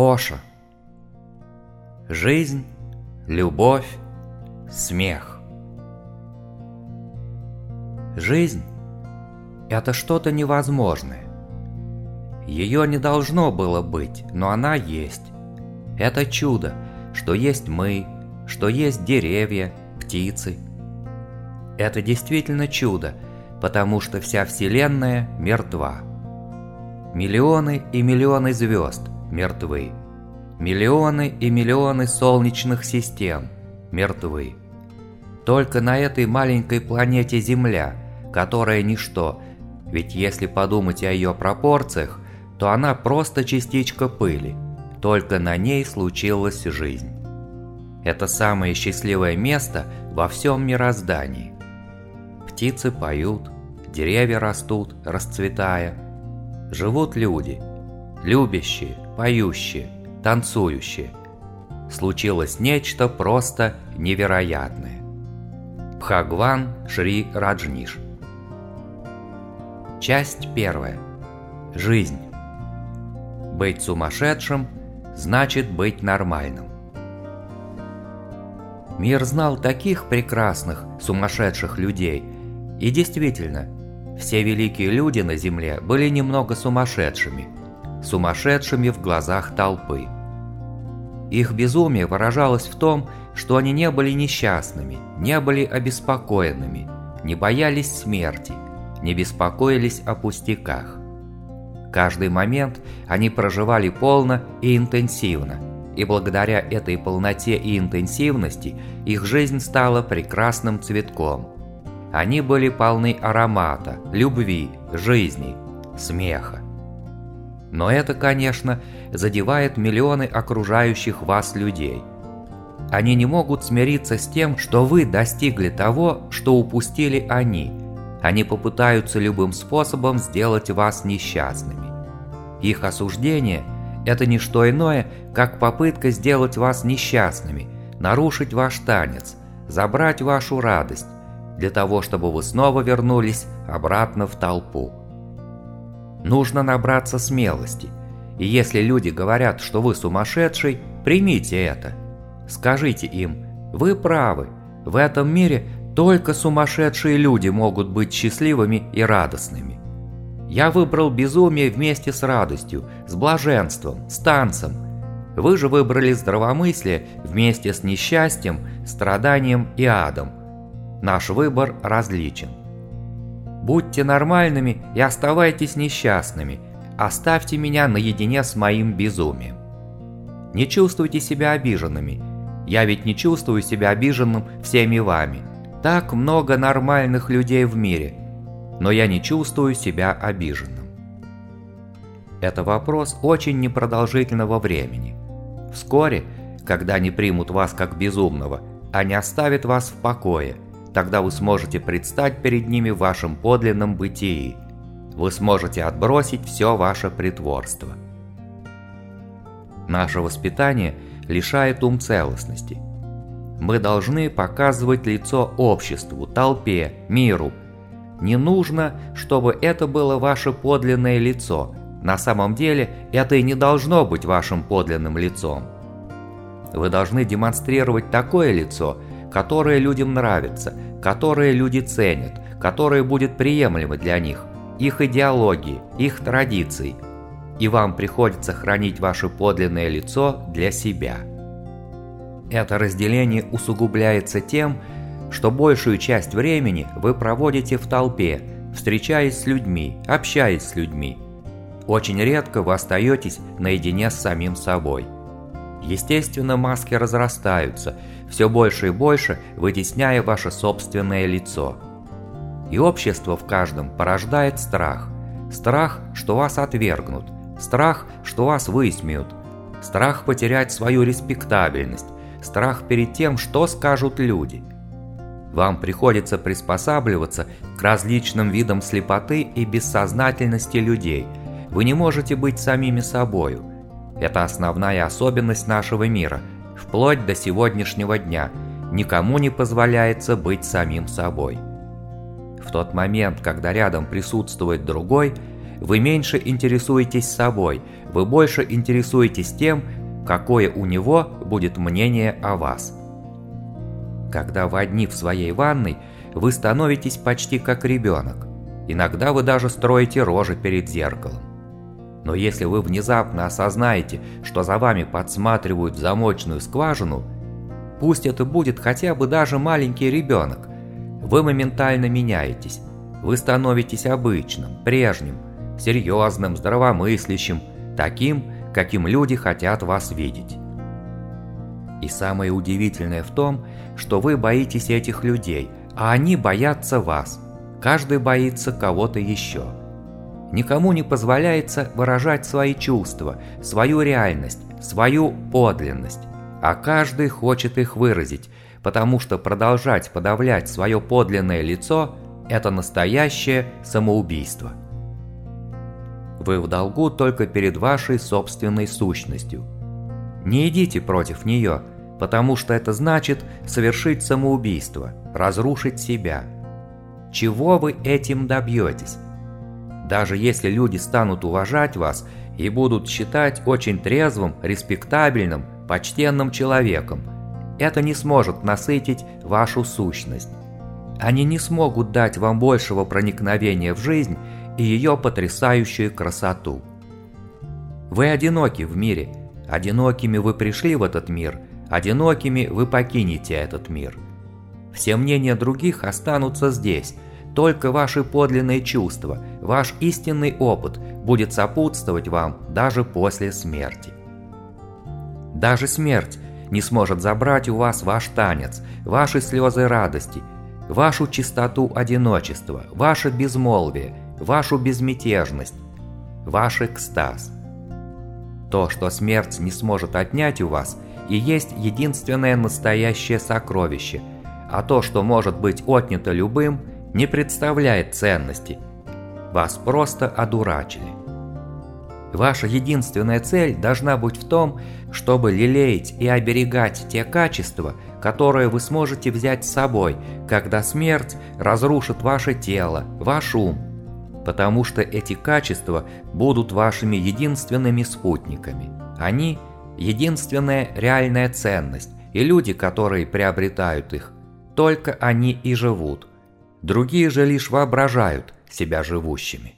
Оша. Жизнь, любовь, смех. Жизнь – это что-то невозможное. Ее не должно было быть, но она есть. Это чудо, что есть мы, что есть деревья, птицы. Это действительно чудо, потому что вся Вселенная мертва. Миллионы и миллионы звезд мертвы. Миллионы и миллионы солнечных систем мертвы. Только на этой маленькой планете Земля, которая ничто, ведь если подумать о ее пропорциях, то она просто частичка пыли, только на ней случилась жизнь. Это самое счастливое место во всем мироздании. Птицы поют, деревья растут, расцветая. Живут люди, любящие, поющие, танцующие. Случилось нечто просто невероятное. Бхагван Шри Раджниш Часть первая. Жизнь. Быть сумасшедшим значит быть нормальным. Мир знал таких прекрасных, сумасшедших людей. И действительно, все великие люди на Земле были немного сумасшедшими. Сумасшедшими в глазах толпы. Их безумие выражалось в том, что они не были несчастными, не были обеспокоенными, не боялись смерти, не беспокоились о пустяках. Каждый момент они проживали полно и интенсивно, и благодаря этой полноте и интенсивности их жизнь стала прекрасным цветком. Они были полны аромата, любви, жизни, смеха. Но это, конечно, задевает миллионы окружающих вас людей. Они не могут смириться с тем, что вы достигли того, что упустили они – они попытаются любым способом сделать вас несчастными. Их осуждение – это не что иное, как попытка сделать вас несчастными, нарушить ваш танец, забрать вашу радость, для того, чтобы вы снова вернулись обратно в толпу. Нужно набраться смелости, и если люди говорят, что вы сумасшедший, примите это. Скажите им, вы правы, в этом мире только сумасшедшие люди могут быть счастливыми и радостными. Я выбрал безумие вместе с радостью, с блаженством, с танцем. Вы же выбрали здравомыслие вместе с несчастьем, страданием и адом. Наш выбор различен. Будьте нормальными и оставайтесь несчастными. Оставьте меня наедине с моим безумием. Не чувствуйте себя обиженными. Я ведь не чувствую себя обиженным всеми вами. Так много нормальных людей в мире, но я не чувствую себя обиженным. Это вопрос очень непродолжительного времени. Вскоре, когда они примут вас как безумного, они оставят вас в покое, тогда вы сможете предстать перед ними в вашем подлинном бытии. Вы сможете отбросить все ваше притворство. Наше воспитание лишает ум целостности – мы должны показывать лицо обществу, толпе, миру. Не нужно, чтобы это было ваше подлинное лицо. На самом деле, это и не должно быть вашим подлинным лицом. Вы должны демонстрировать такое лицо, которое людям нравится, которое люди ценят, которое будет приемлемо для них, их идеологии, их традиций. И вам приходится хранить ваше подлинное лицо для себя. Это разделение усугубляется тем, что большую часть времени вы проводите в толпе, встречаясь с людьми, общаясь с людьми. Очень редко вы остаетесь наедине с самим собой. Естественно, маски разрастаются, все больше и больше вытесняя ваше собственное лицо. И общество в каждом порождает страх. Страх, что вас отвергнут, страх, что вас высмеют, страх потерять свою респектабельность, страх перед тем, что скажут люди. Вам приходится приспосабливаться к различным видам слепоты и бессознательности людей. Вы не можете быть самими собою. Это основная особенность нашего мира, вплоть до сегодняшнего дня. Никому не позволяется быть самим собой. В тот момент, когда рядом присутствует другой, вы меньше интересуетесь собой, вы больше интересуетесь тем, какое у него будет мнение о вас. Когда вы одни в своей ванной, вы становитесь почти как ребенок. Иногда вы даже строите рожи перед зеркалом. Но если вы внезапно осознаете, что за вами подсматривают в замочную скважину, пусть это будет хотя бы даже маленький ребенок, вы моментально меняетесь. Вы становитесь обычным, прежним, серьезным, здравомыслящим, таким, каким люди хотят вас видеть. И самое удивительное в том, что вы боитесь этих людей, а они боятся вас. Каждый боится кого-то еще. Никому не позволяется выражать свои чувства, свою реальность, свою подлинность, а каждый хочет их выразить, потому что продолжать подавлять свое подлинное лицо – это настоящее самоубийство. Вы в долгу только перед вашей собственной сущностью. Не идите против нее, потому что это значит совершить самоубийство, разрушить себя. Чего вы этим добьетесь? Даже если люди станут уважать вас и будут считать очень трезвым, респектабельным, почтенным человеком, это не сможет насытить вашу сущность. Они не смогут дать вам большего проникновения в жизнь и ее потрясающую красоту. Вы одиноки в мире, одинокими вы пришли в этот мир, одинокими вы покинете этот мир. Все мнения других останутся здесь, только ваши подлинные чувства, ваш истинный опыт будет сопутствовать вам даже после смерти. Даже смерть не сможет забрать у вас ваш танец, ваши слезы радости, вашу чистоту одиночества, ваше безмолвие, вашу безмятежность, ваш экстаз. То, что смерть не сможет отнять у вас, и есть единственное настоящее сокровище, а то, что может быть отнято любым, не представляет ценности. Вас просто одурачили. Ваша единственная цель должна быть в том, чтобы лелеять и оберегать те качества, которые вы сможете взять с собой, когда смерть разрушит ваше тело, ваш ум, потому что эти качества будут вашими единственными спутниками. Они – единственная реальная ценность, и люди, которые приобретают их, только они и живут. Другие же лишь воображают себя живущими.